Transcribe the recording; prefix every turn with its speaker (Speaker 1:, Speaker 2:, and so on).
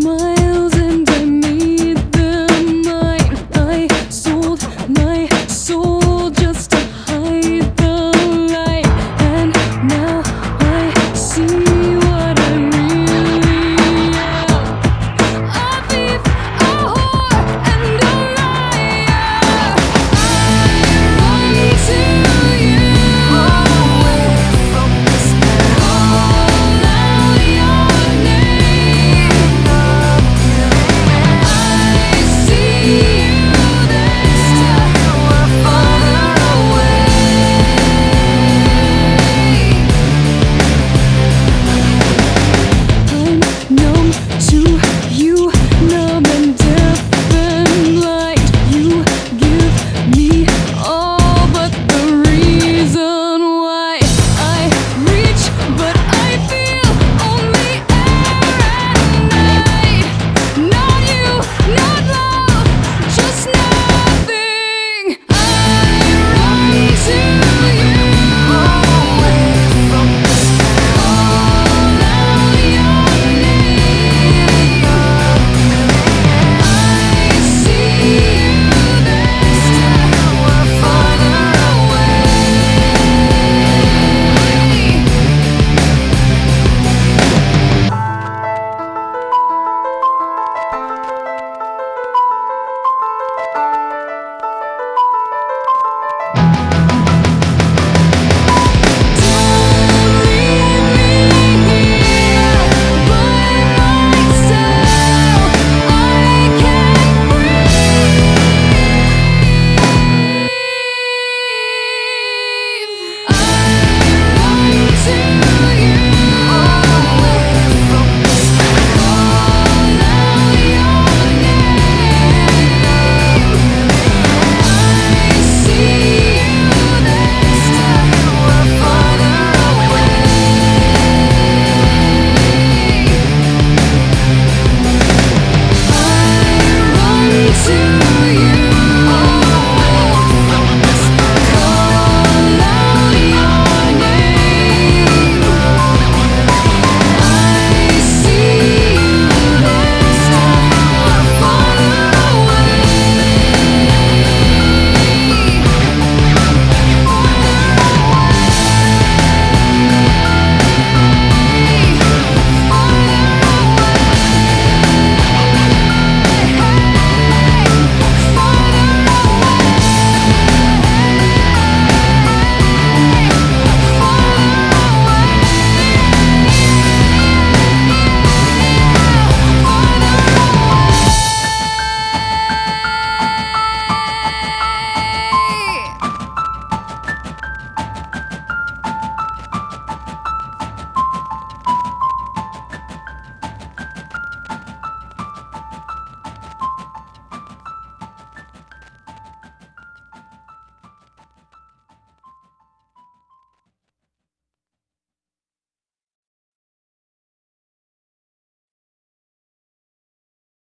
Speaker 1: My.